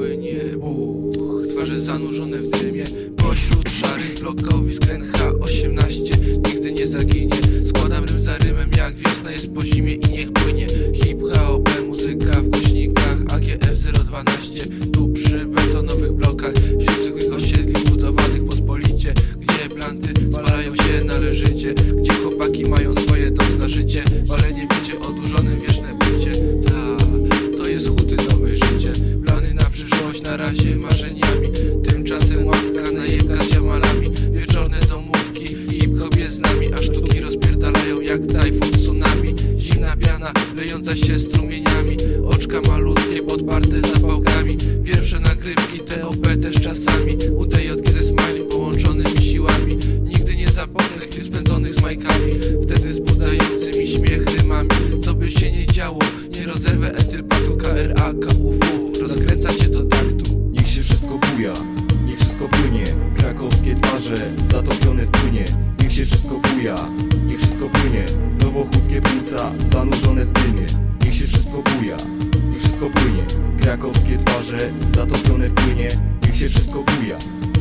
płynie Buch, twarze zanurzone w dymie. Pośród szarych blokowisk NH18 Nigdy nie zaginie. Składam rym za rymem jak wiosna jest po zimie i niech płynie. Hip hop, muzyka w głośnikach. AGF 012 Tu przy betonowych blokach. Wśród zwykłych osiedli budowanych pospolicie Gdzie planty spalają się należycie. Gdzie chłopaki mają swoje docna życie. Walenie bicie odurzonym wieczne bycie. Ta, to jest huty nowe życie jak tajfun tsunami. Zimna piana, lejąca się strumieniami. Oczka malutkie, podparte zapałkami. Pierwsze nagrywki, TOP też czasami. U tej jodki ze smiley połączonymi siłami. Nigdy nie zapomnę chwil spędzonych z majkami. Wtedy zbudzającymi śmiech rymami. Co by się nie działo, nie rozerwę etylpatu KRA, KUW Rozkręca się do taktu. Niech się wszystko buja, niech wszystko płynie. Krakowskie twarze zatopione w płynie. Niech się wszystko buja, niech wszystko płynie. Nowochódzkie płuca zanurzone w dymie. Niech się wszystko buja, niech wszystko płynie. Krakowskie twarze zatopione w płynie. Niech się wszystko buja,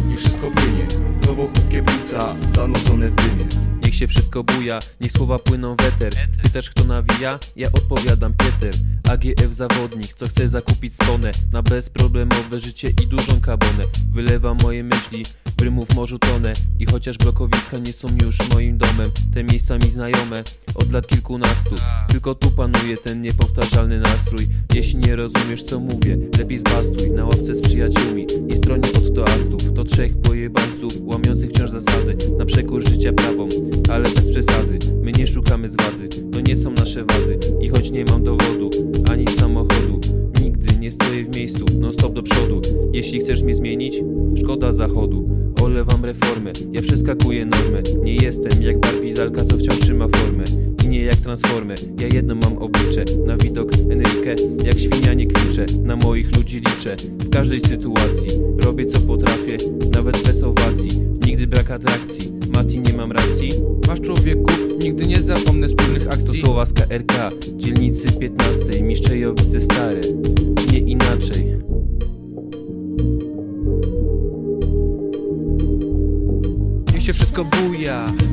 niech wszystko płynie. Nowochódzkie płuca zanurzone w dymie. Niech się wszystko buja, niech słowa płyną w eter Pytasz kto nawija? Ja odpowiadam Pieter AGF zawodnik, co chce zakupić stonę. Na bezproblemowe życie i dużą kabonę. Wylewam moje myśli, w rymów morzu tonę. I chociaż blokowiska nie są już moim domem Te miejsca mi znajome od lat kilkunastu. Tylko tu panuje ten niepowtarzalny nastrój. Jeśli nie rozumiesz co mówię, lepiej zbastuj Na ławce z przyjaciółmi i stronie od toastów To trzech pojebańców, łamiących wciąż zasady Na przekór życia prawom, ale bez przesady. My nie szukamy zwady, to nie są nasze wady. I choć nie mam dowodu, ani samochodu Nigdy nie stoję w miejscu, non stop do przodu. Jeśli chcesz mnie zmienić, szkoda zachodu Olewam reformę, ja przeskakuję normę Nie jestem jak Barbie lalka, co wciąż trzyma formę. I nie jak transformę, ja jedno mam oblicze. Na widok Enrique, jak świnia nie kwiczę Na moich ludzi liczę, w każdej sytuacji Robię co potrafię, nawet bez owacji. Nigdy brak atrakcji, Mati nie mam racji. Masz człowieku, nigdy nie zapomnę wspólnych To akcji słowa z KRK, dzielnicy 15 Miszczejowice stare,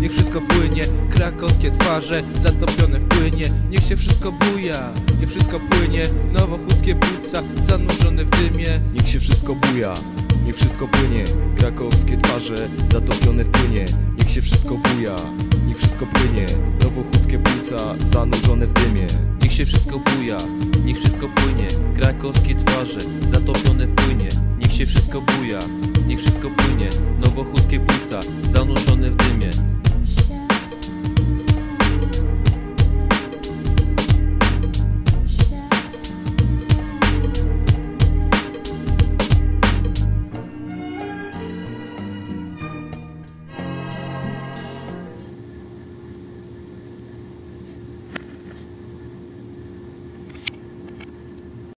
niech wszystko płynie Krakowskie twarze zatopione w płynie. Niech się wszystko buja, niech wszystko płynie. Nowochódzkie płuca zanurzone w dymie. Niech się wszystko buja, niech wszystko płynie. Krakowskie twarze zatopione w płynie. Niech się wszystko buja, niech wszystko płynie. Nowochódzkie płuca zanurzone w dymie. Niech się wszystko buja, niech wszystko płynie. Krakowskie twarze, zatopione w płynie. Niech się wszystko buja, niech wszystko płynie. Nowochódzkie płuca, zanurzone w dymie